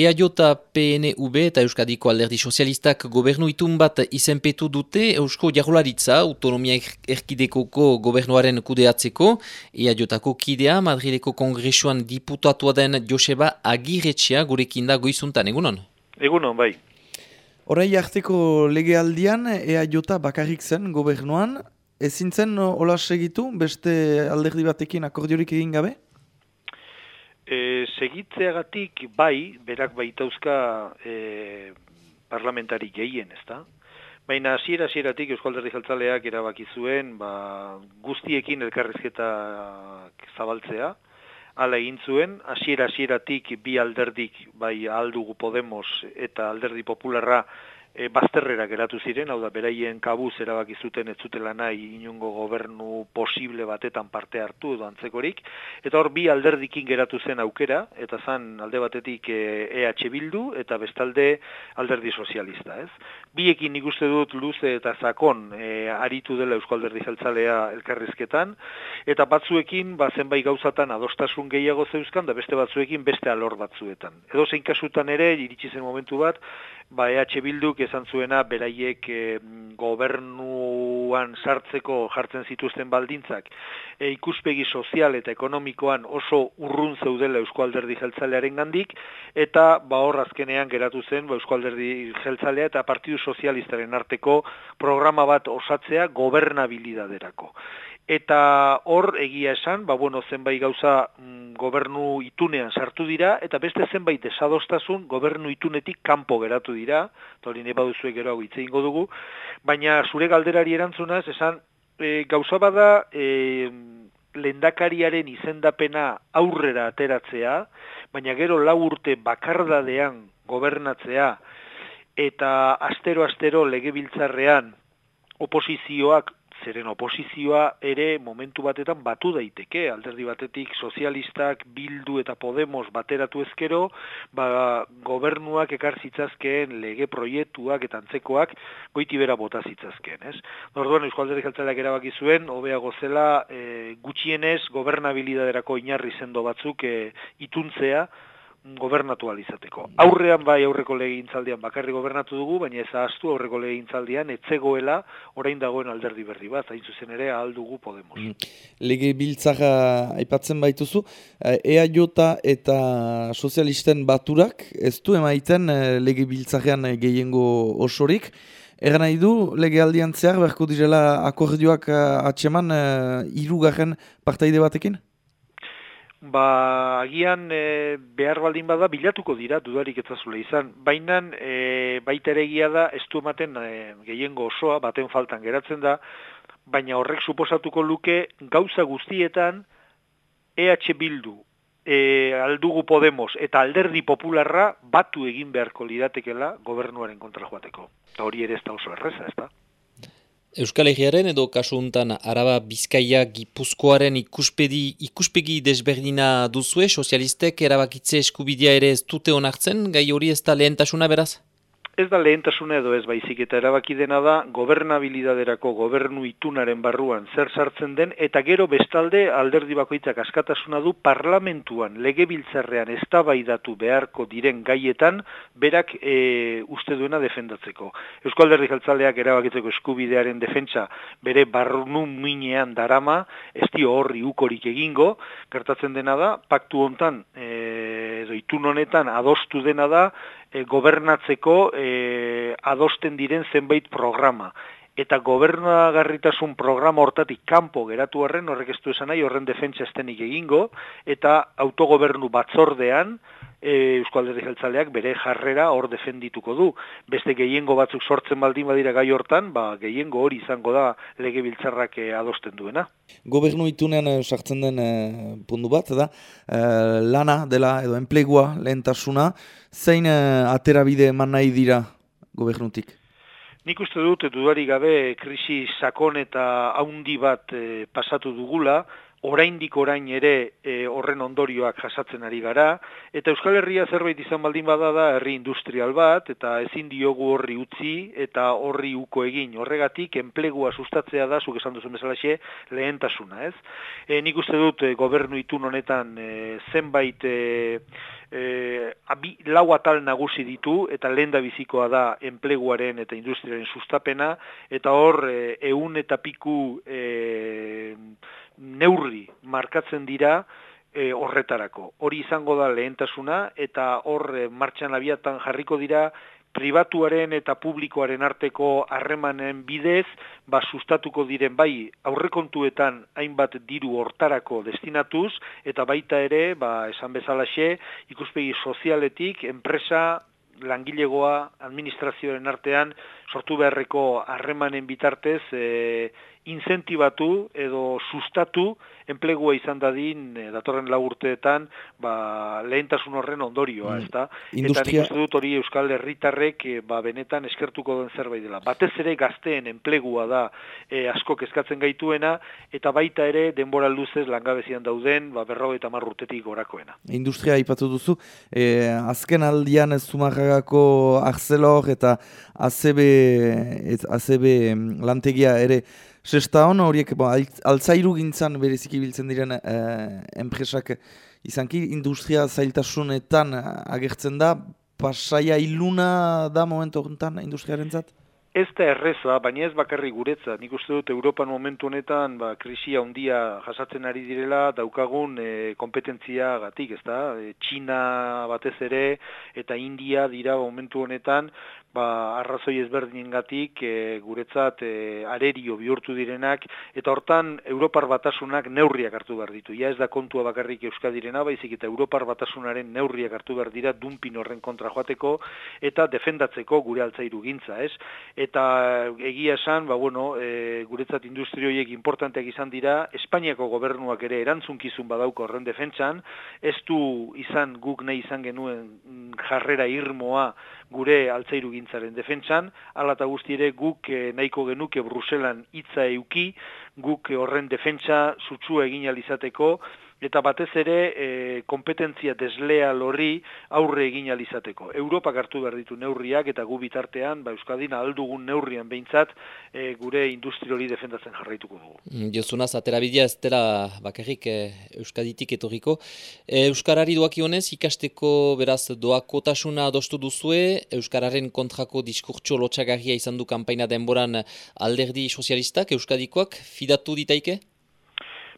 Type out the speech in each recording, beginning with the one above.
EAJ, PNV eta Euskadiko Alderdi Sozialistak gobernu itun bat izenpetu dute Eusko Jarularitza autonomia erkidekoko gobernuaren kudeatzeko. EAJ-ako kidea Madrileko kongresuan diputatua den Joseba Agiretxea gurekin da goizuntan, egunon? Egunon, bai. Horai harteko legealdian EAJ bakarrik zen gobernuan, ezin zen hola segitu beste alderdi batekin akordiorik egin gabe? E, segitzeagatik bai, berak baitauzka e, parlamentari gehien, ezta? Baina hasiera hasieratik Euskalderri Jeltzaleak erabaki zuen, ba, guztiekin elkarrizketa zabaltzea. Hala egin zuen, hasiera hasieratik bi alderdik, bai aldugu Podemos eta alderdi popularra e, bazterrera geratu ziren, hau da, beraien kabuz erabaki zuten ez zutela nahi inungo gobernu posible batetan parte hartu edo antzekorik, eta hor bi alderdikin geratu zen aukera, eta zan alde batetik EH e Bildu eta bestalde alderdi sozialista, ez? Biekin ikuste dut luze eta zakon e, aritu dela Eusko Alderdi Jeltzalea elkarrizketan, eta batzuekin, ba, zenbait gauzatan adostasun gehiago zeuzkan, da beste batzuekin beste alor batzuetan. Edo zein kasutan ere, iritsi zen momentu bat, ba, EH Bilduk esan zuena beraiek e, gobernuan sartzeko jartzen zituzten baldintzak e, ikuspegi sozial eta ekonomikoan oso urrun zeudela Eusko Alderdi Jeltzalearen gandik, eta ba hor azkenean geratu zen ba, Eusko Alderdi Jeltzalea eta Partidu Sozialistaren arteko programa bat osatzea gobernabilidaderako. Eta hor egia esan, ba bueno, zenbait gauza mm, gobernu itunean sartu dira, eta beste zenbait desadostasun gobernu itunetik kanpo geratu dira, eta hori neba duzuek gero hau ingo dugu, baina zure galderari erantzunaz, esan e, gauza bada e, lendakariaren izendapena aurrera ateratzea, baina gero lau urte bakardadean gobernatzea, eta astero-astero legebiltzarrean oposizioak zeren oposizioa ere momentu batetan batu daiteke, alderdi batetik sozialistak, bildu eta podemos bateratu ezkero, ba, gobernuak ekar zitzazkeen lege proiektuak eta antzekoak goiti bera bota zitzazkeen, ez? Orduan, Eusko Alderdi Jeltzaleak erabaki zuen, hobeago zela e, gutxienez gobernabilidaderako inarri zendo batzuk e, ituntzea, gobernatu alizateko. Aurrean bai aurreko legintzaldian bakarri gobernatu dugu, baina ez ahaztu aurreko legintzaldian etzegoela orain dagoen alderdi berri bat, hain zuzen ere ahal dugu Podemos. Mm. Lege biltzara aipatzen baituzu, EAJ eh, eta sozialisten baturak, ez du emaiten eh, lege biltzarean gehiengo osorik, Egan nahi du, lege aldian zehar, berko direla akordioak eh, atseman irugarren partaide batekin? Ba, agian e, behar baldin bada bilatuko dira dudarik etzazule izan. Baina e, baita ere da, ez du ematen e, gehiengo osoa, baten faltan geratzen da, baina horrek suposatuko luke gauza guztietan EH Bildu, e, aldugu Podemos eta alderdi popularra batu egin beharko lidatekela gobernuaren kontra joateko. Eta hori ere ez da oso erreza, ez da? Euskal Herriaren edo kasu honetan Araba Bizkaia Gipuzkoaren ikuspegi, ikuspegi desberdina duzue, sozialistek erabakitze eskubidea ere ez dute onartzen, gai hori ez da lehentasuna beraz? Ez da lehentasuna edo ez baizik eta erabaki dena da gobernabilidaderako gobernu itunaren barruan zer sartzen den eta gero bestalde alderdi bakoitzak askatasuna du parlamentuan legebiltzarrean eztabaidatu beharko diren gaietan berak e, uste duena defendatzeko. Eusko alderdi jaltzaleak erabakitzeko eskubidearen defentsa bere barrunu minean darama, ez dio horri ukorik egingo, gertatzen dena da, paktu hontan e, edo itun honetan adostu dena da e, gobernatzeko e, adosten diren zenbait programa. Eta gobernagarritasun programa hortatik kanpo geratu horren, horrek ez du esan nahi, horren defentsa estenik egingo, eta autogobernu batzordean, e, Eusko Alderdi Jeltzaleak bere jarrera hor defendituko du. Beste gehiengo batzuk sortzen baldin badira gai hortan, ba, gehiengo hori izango da lege biltzarrak e, adosten duena. Gobernu itunean e, sartzen den e, pundu bat, da, e, lana dela edo enplegua lehentasuna, zein e, aterabide eman nahi dira gobernutik? Nik uste dut, dudari gabe, krisi sakon eta haundi bat pasatu dugula, oraindik orain ere e, horren ondorioak jasatzen ari gara, eta Euskal Herria zerbait izan baldin bada da herri industrial bat, eta ezin diogu horri utzi, eta horri uko egin. Horregatik, enplegua sustatzea da, zuk esan duzun bezalaxe, lehentasuna, ez? E, nik uste dut, e, gobernu itun honetan e, zenbait... E, e, abi, lau atal nagusi ditu eta lehen bizikoa da enpleguaren eta industriaren sustapena eta hor e, eun eta piku e, neurri markatzen dira e, horretarako. Hori izango da lehentasuna eta hor e, martxan abiatan jarriko dira pribatuaren eta publikoaren arteko harremanen bidez, ba sustatuko diren bai aurrekontuetan hainbat diru hortarako destinatuz, eta baita ere, ba esan bezalaxe, ikuspegi sozialetik, enpresa, langilegoa, administrazioaren artean, sortu beharreko harremanen bitartez, e, inzentibatu edo sustatu enplegua izan dadin e, datorren lau urteetan ba, lehentasun horren ondorioa, mm. ezta? Industria... Eta nik dut hori Euskal Herritarrek e, ba, benetan eskertuko den zerbait dela. Batez ere gazteen enplegua da e, asko kezkatzen gaituena, eta baita ere denbora luzez langabezian dauden ba, berro eta marrutetik gorakoena. Industria ipatu duzu, e, azken aldian ez zumarragako Arcelor eta ACB, ACB mm, lantegia ere Sesta hon horiek, bo, altzairu gintzan bereziki biltzen diren eh, enpresak izanki industria zailtasunetan agertzen da, pasaia iluna da momentu honetan industriaren zat? Ez da erreza, baina ez bakarri guretza. Nik uste dut Europan momentu honetan ba, krisia handia jasatzen ari direla daukagun e, kompetentzia gatik, ez da? E, Txina batez ere eta India dira momentu honetan ba, arrazoi ezberdinengatik e, guretzat e, arerio bihurtu direnak eta hortan Europar batasunak neurriak hartu behar ditu. Ja ez da kontua bakarrik Euskadirena, baizik eta Europar batasunaren neurriak hartu behar dira dumpin horren kontra joateko eta defendatzeko gure altzairu gintza, ez? Eta egia esan, ba, bueno, e, guretzat industrioiek importanteak izan dira, Espainiako gobernuak ere erantzunkizun badauko horren defentsan, ez du izan guk nahi izan genuen jarrera irmoa gure altzairu gintzaren defentsan, ala eta guk eh, nahiko genuke Bruselan hitza euki, guk horren defentsa zutsu egin alizateko, eta batez ere e, kompetentzia desleal horri aurre egin alizateko. Europa hartu behar ditu neurriak eta gu bitartean, ba, Euskadin aldugun neurrian behintzat e, gure industri hori defendatzen jarraituko dugu. Mm, Jozunaz, aterabidea ez dela bakarrik e, Euskaditik etorriko. E, Euskarari doakionez ikasteko beraz doakotasuna adostu duzue, Euskararen kontrako diskurtso lotxagarria izan du kanpaina denboran alderdi sozialistak, Euskadikoak, fidatu ditaike?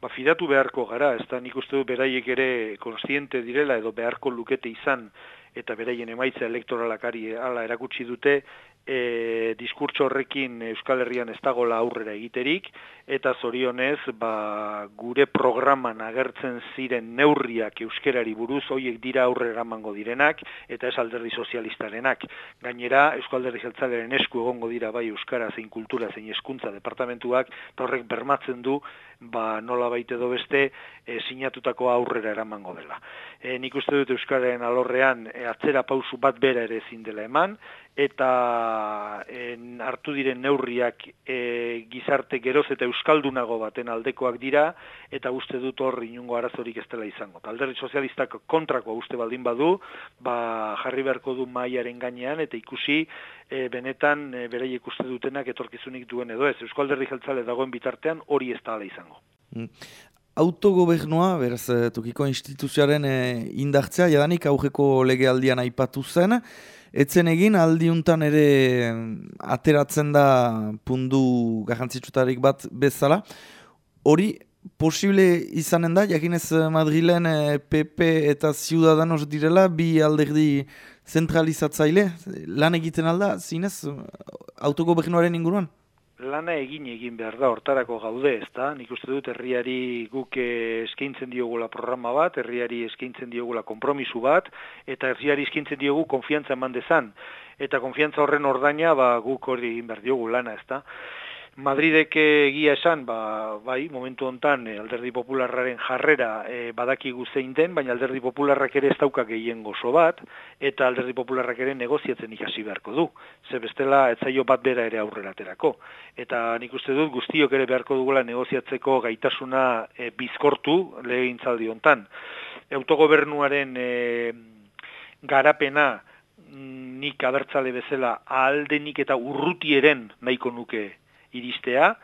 Ba, fidatu beharko gara, ez da nik uste du beraiek ere konstiente direla edo beharko lukete izan eta beraien emaitza elektoralakari ala erakutsi dute e, diskurtso horrekin Euskal Herrian ez dagoela aurrera egiterik, eta zorionez, ba, gure programan agertzen ziren neurriak euskerari buruz, hoiek dira aurrera emango direnak, eta ez alderdi sozialistarenak. Gainera, Euskal Herri Zeltzaleren esku egongo dira bai Euskara zein kultura zein eskuntza departamentuak, horrek bermatzen du, ba, nola baite edo beste, e, sinatutako aurrera eramango dela. E, nik uste dut Euskararen alorrean e, atzera pausu bat bera ere ezin dela eman, eta en, hartu diren neurriak e, gizarte geroz eta euskaldunago baten aldekoak dira, eta uste dut hor inungo arazorik ez dela izango. Alderri sozialistak kontrako uste baldin badu, ba, jarri beharko du maiaren gainean, eta ikusi e, benetan e, bereiek uste dutenak etorkizunik duen edo ez. Euskal Derri Jeltzale dagoen bitartean hori ez da izango. Mm. Autogobernua, beraz, e, tokiko instituzioaren e, indartzea, jadanik aurreko legealdian aipatu zen, Etzen egin aldiuntan ere ateratzen da pundu garrantzitsutarik bat bezala. Hori posible izanen da, jakinez Madrilen PP eh, eta Ciudadanos direla, bi alderdi zentralizatzaile, lan egiten alda, zinez, autogobernuaren inguruan? Lana egin egin behar da hortarako gaude, ez da? Nik uste dut herriari guk eskaintzen diogula programa bat, herriari eskaintzen diogula kompromisu bat, eta herriari eskaintzen diogu konfiantza eman dezan. Eta konfiantza horren ordaina ba, guk hori egin behar diogu lana, ez Madridek egia esan, ba, bai, momentu hontan eh, alderdi popularraren jarrera e, badakigu zein den, baina alderdi popularrak ere ez dauka gehien gozo bat, eta alderdi popularrak ere negoziatzen ikasi beharko du. Ze bestela, etzaio bat bera ere aurrera aterako. Eta nik uste dut, guztiok ere beharko dugula negoziatzeko gaitasuna e, bizkortu lehen zaldi hontan. Autogobernuaren e, garapena, mm, nik abertzale bezala aldenik eta urrutieren nahiko nuke iristea,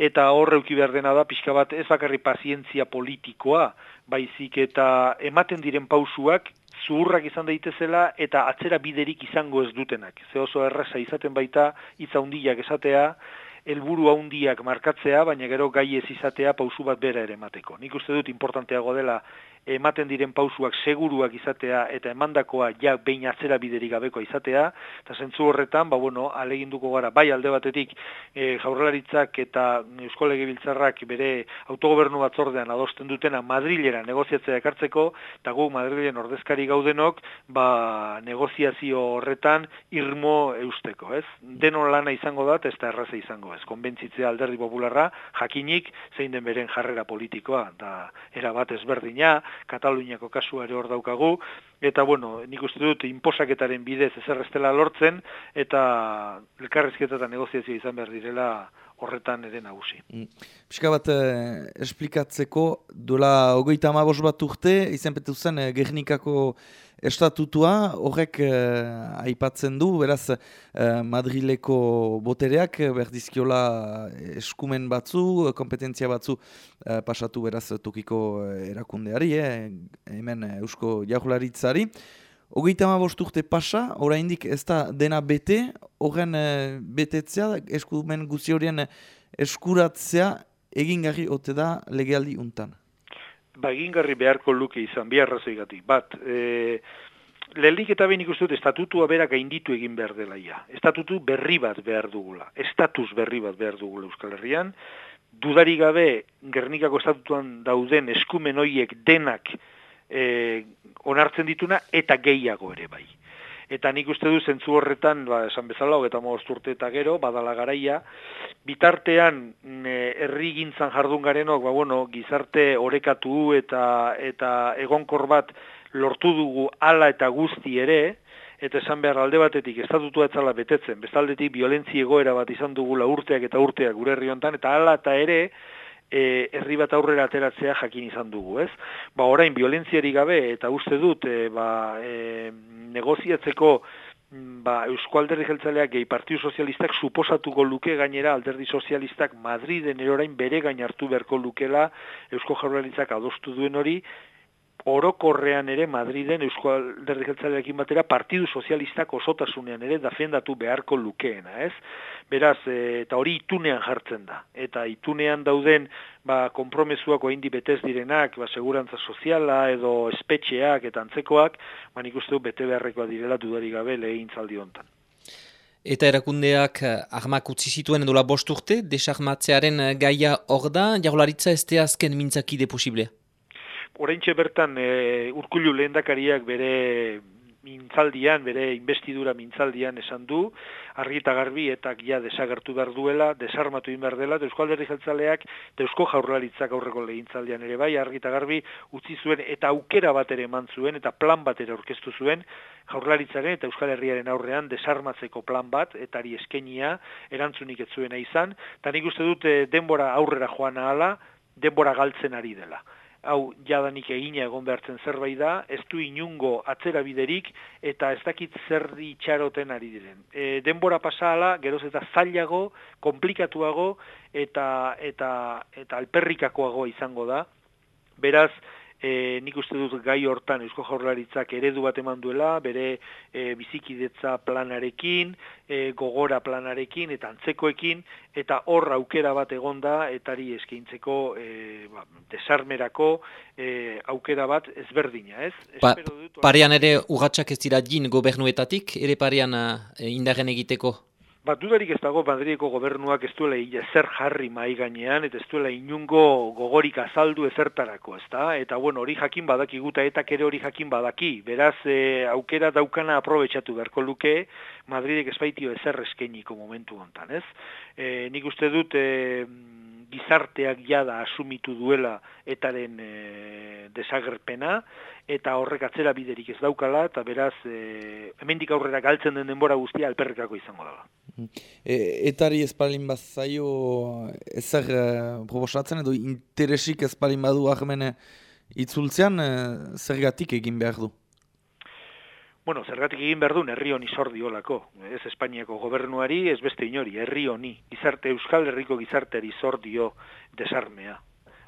eta horreuki behar dena da pixka bat ez bakarri pazientzia politikoa, baizik eta ematen diren pausuak zuhurrak izan daitezela eta atzera biderik izango ez dutenak. Ze oso erraza izaten baita hitza hundiak esatea, helburu handiak markatzea, baina gero gai ez izatea pausu bat bera ere emateko. Nik uste dut importanteago dela ematen diren pausuak seguruak izatea eta emandakoa ja behin atzera biderik gabeko izatea, eta zentzu horretan, ba bueno, aleginduko gara, bai alde batetik e, jaurlaritzak eta Eusko Legebiltzarrak bere autogobernu batzordean adosten dutena Madrilera negoziatzea ekartzeko, eta gu Madrilen ordezkari gaudenok, ba negoziazio horretan irmo eusteko, ez? Deno lana izango da, ez da erraza izango, ez? Konbentzitzea alderdi popularra, jakinik, zein den beren jarrera politikoa, da era bat ezberdina, Kataluniako kasua ere hor daukagu, eta bueno, nik uste dut inposaketaren bidez ezer estela lortzen, eta elkarrezketa eta negoziazio izan behar direla horretan ere nagusi. Mm. Piska bat eh, esplikatzeko, duela ogoita amabos bat urte, izan petu zen eh, Gernikako estatutua horrek eh, aipatzen du, beraz eh, Madrileko botereak berdizkiola eskumen batzu, kompetentzia batzu eh, pasatu beraz tokiko erakundeari, eh, hemen eusko jaularitzari. Hogeita ma urte pasa, oraindik ez da dena bete, horren betetzea, eskumen guzi horien eskuratzea egingarri ote da legealdi untan ba, egingarri beharko luke izan, bi arrazoi gati. Bat, e, lehenik eta behin ikustu estatutua bera gainditu egin behar dela ja. Estatutu berri bat behar dugula, estatus berri bat behar dugula Euskal Herrian, dudari gabe Gernikako estatutuan dauden eskumen hoiek denak e, onartzen dituna eta gehiago ere bai. Eta nik uste du zentzu horretan, ba, esan bezala, eta urte eta gero, badala garaia, bitartean mm, herri gintzan jardun garenok, ba, bueno, gizarte orekatu eta, eta egonkor bat lortu dugu ala eta guzti ere, eta esan behar alde batetik estatutua etzala betetzen, bestaldetik violentzi egoera bat izan dugula urteak eta urteak gure herri hontan, eta ala eta ere, e, herri bat aurrera ateratzea jakin izan dugu, ez? Ba, orain, violentziari gabe, eta uste dut, e, ba, e, negoziatzeko mm, ba, Eusko Alderdi Jeltzaleak gehi Partiu Sozialistak suposatuko luke gainera Alderdi Sozialistak Madriden erorain bere gain hartu beharko lukela Eusko Jaurlaritzak adostu duen hori orokorrean ere Madriden Eusko Alderdi Jeltzaleakin batera Partidu Sozialistak osotasunean ere dafendatu beharko lukeena, ez? Beraz, e, eta hori itunean jartzen da. Eta itunean dauden ba, kompromesuak oindi betez direnak, ba, segurantza soziala edo espetxeak eta antzekoak, ba, nik uste du bete beharrekoa direla dudari gabe lehin zaldi hontan. Eta erakundeak eh, armak utzi zituen edola bost urte, desarmatzearen eh, gaia hor da, jarularitza ez azken mintzakide posiblea? Horeintxe bertan e, urkullu lehendakariak bere mintzaldian, bere investidura mintzaldian esan du, argi eta garbi eta gia desagertu behar duela, desarmatu behar dela, eta Eusko Alderri Jeltzaleak, eta Eusko Jaurlaritzak aurreko lehintzaldian ere bai, argi eta garbi utzi zuen, eta aukera bat ere eman zuen, eta plan bat ere orkestu zuen, Jaurlaritzaren eta Euskal Herriaren aurrean desarmatzeko plan bat, eta ari eskenia, erantzunik ez zuena izan, eta nik uste dute denbora aurrera joan ahala, denbora galtzen ari dela hau jadanik egina egon behartzen zerbait da, ez du inungo atzera biderik, eta ez dakit zer itxaroten ari diren. E, denbora pasala, geroz eta zailago, komplikatuago, eta, eta, eta alperrikakoago izango da. Beraz, e, nik uste dut gai hortan Eusko Jaurlaritzak eredu bat eman duela, bere e, bizikidetza planarekin, e, gogora planarekin eta antzekoekin, eta hor aukera bat egonda etari eskaintzeko e, ba, desarmerako e, aukera bat ezberdina, ez? Pa, dut, parean ere urratxak ez dira jin gobernuetatik, ere parean e, indaren egiteko? Ba, dudarik ez dago Madrideko gobernuak ez duela zer jarri mai gainean, eta ez duela inungo gogorik azaldu ezertarako, ez da? Eta, bueno, hori jakin badaki guta, eta kere hori jakin badaki. Beraz, e, aukera daukana aprobetsatu beharko luke, Madridek ez baitio ezer eskeniko momentu hontan, ez? E, nik uste dut, e, gizarteak jada asumitu duela etaren e, desagerpena, eta horrek atzera biderik ez daukala, eta beraz, e, hemendik aurrera galtzen den denbora guztia alperrekako izango dela. E, etari espalin bat zaio ezer e, proposatzen edo interesik espalin badu ahmene itzultzean, e, zergatik egin behar du? Bueno, zergatik egin behar du herri honi sordiolako. Ez Espainiako gobernuari, ez beste inori, herri honi. Gizarte, Euskal Herriko gizarteari sordio desarmea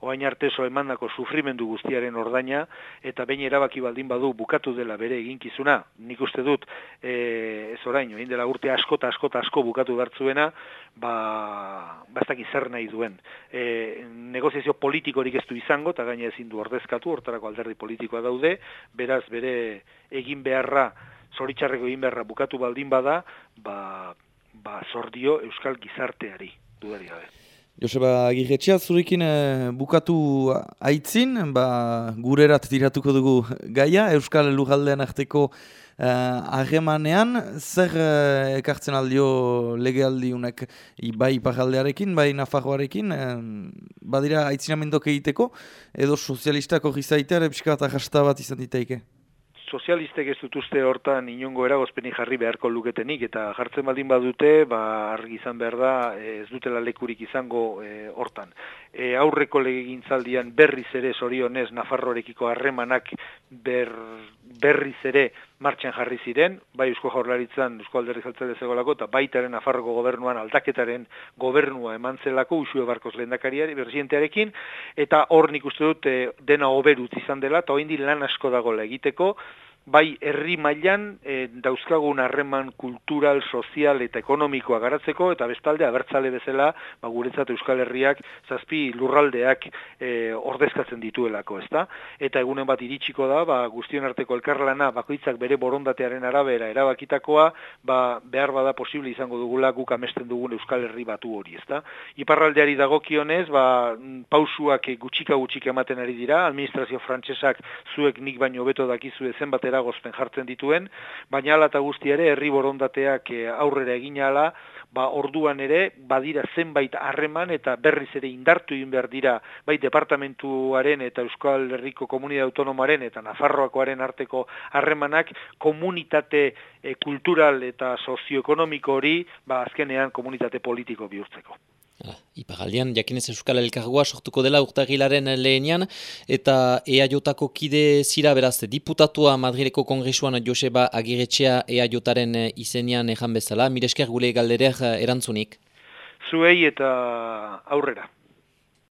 oain arteso emandako sufrimendu guztiaren ordaina, eta behin erabaki baldin badu bukatu dela bere eginkizuna, nik uste dut, e, ez orain, egin dela urte askota askota asko bukatu bertzuena, ba, bastak zer nahi duen. E, negoziazio politikorik ez du izango, eta gaina ezin du ordezkatu, hortarako alderdi politikoa daude, beraz bere egin beharra, zoritxarreko egin beharra bukatu baldin bada, ba, ba zordio euskal gizarteari, dudari gabe. Joseba, agirretxea zurekin eh, bukatu aitzin, ba, gurerat tiratuko dugu gaia, Euskal Lujaldean arteko uh, zer uh, ekartzen aldio legealdi unek bai iparaldearekin, bai nafarroarekin, badira aitzinamendok egiteko, edo sozialistako gizaiteare pixka jasta bat izan ditaike? Sozialistek ez dut uste hortan inongo eragozpenik jarri beharko luketenik, eta jartzen baldin badute, ba, argi izan behar da, ez dutela lekurik izango e, hortan. E, aurreko legegintzaldian berriz ere zorionez Nafarrorekiko harremanak ber, berriz ere martxan jarri ziren, bai Eusko Jaurlaritzan Eusko Alderri Jaltzale zegolako, eta baitaren Nafarroko gobernuan aldaketaren gobernua eman zelako, usue barkoz lehendakariari, berzientearekin, eta hor nik uste dut e, dena oberut izan dela, eta hoindi lan asko dagoela egiteko, bai herri mailan e, dauzkagun harreman kultural, sozial eta ekonomikoa garatzeko eta bestalde abertzale bezala ba, guretzat Euskal Herriak zazpi lurraldeak e, ordezkatzen dituelako, ezta? Eta egunen bat iritsiko da, ba, guztion arteko elkarlana bakoitzak bere borondatearen arabera erabakitakoa, ba, behar bada posible izango dugula guk amesten dugun Euskal Herri batu hori, ezta? Iparraldeari dagokionez, ba, pausuak gutxika gutxika ematen ari dira, administrazio frantsesak zuek nik baino beto dakizu ezen batera eragozpen jartzen dituen, baina ala eta guzti ere herri borondateak eh, aurrera egin ala, ba orduan ere badira zenbait harreman eta berriz ere indartu egin behar dira bai departamentuaren eta Euskal Herriko Komunidade Autonomoaren eta Nafarroakoaren arteko harremanak komunitate e, kultural eta sozioekonomiko hori ba azkenean komunitate politiko bihurtzeko. Ah, Ipagaldian, jakinez Euskal Elkargoa sortuko dela urtagilaren lehenian, eta EAJotako kide zira beraz, diputatua Madrileko Kongresuan Joseba Agiretxea EAJotaren izenian ejan bezala, miresker gule galdereak erantzunik. Zuei eta aurrera.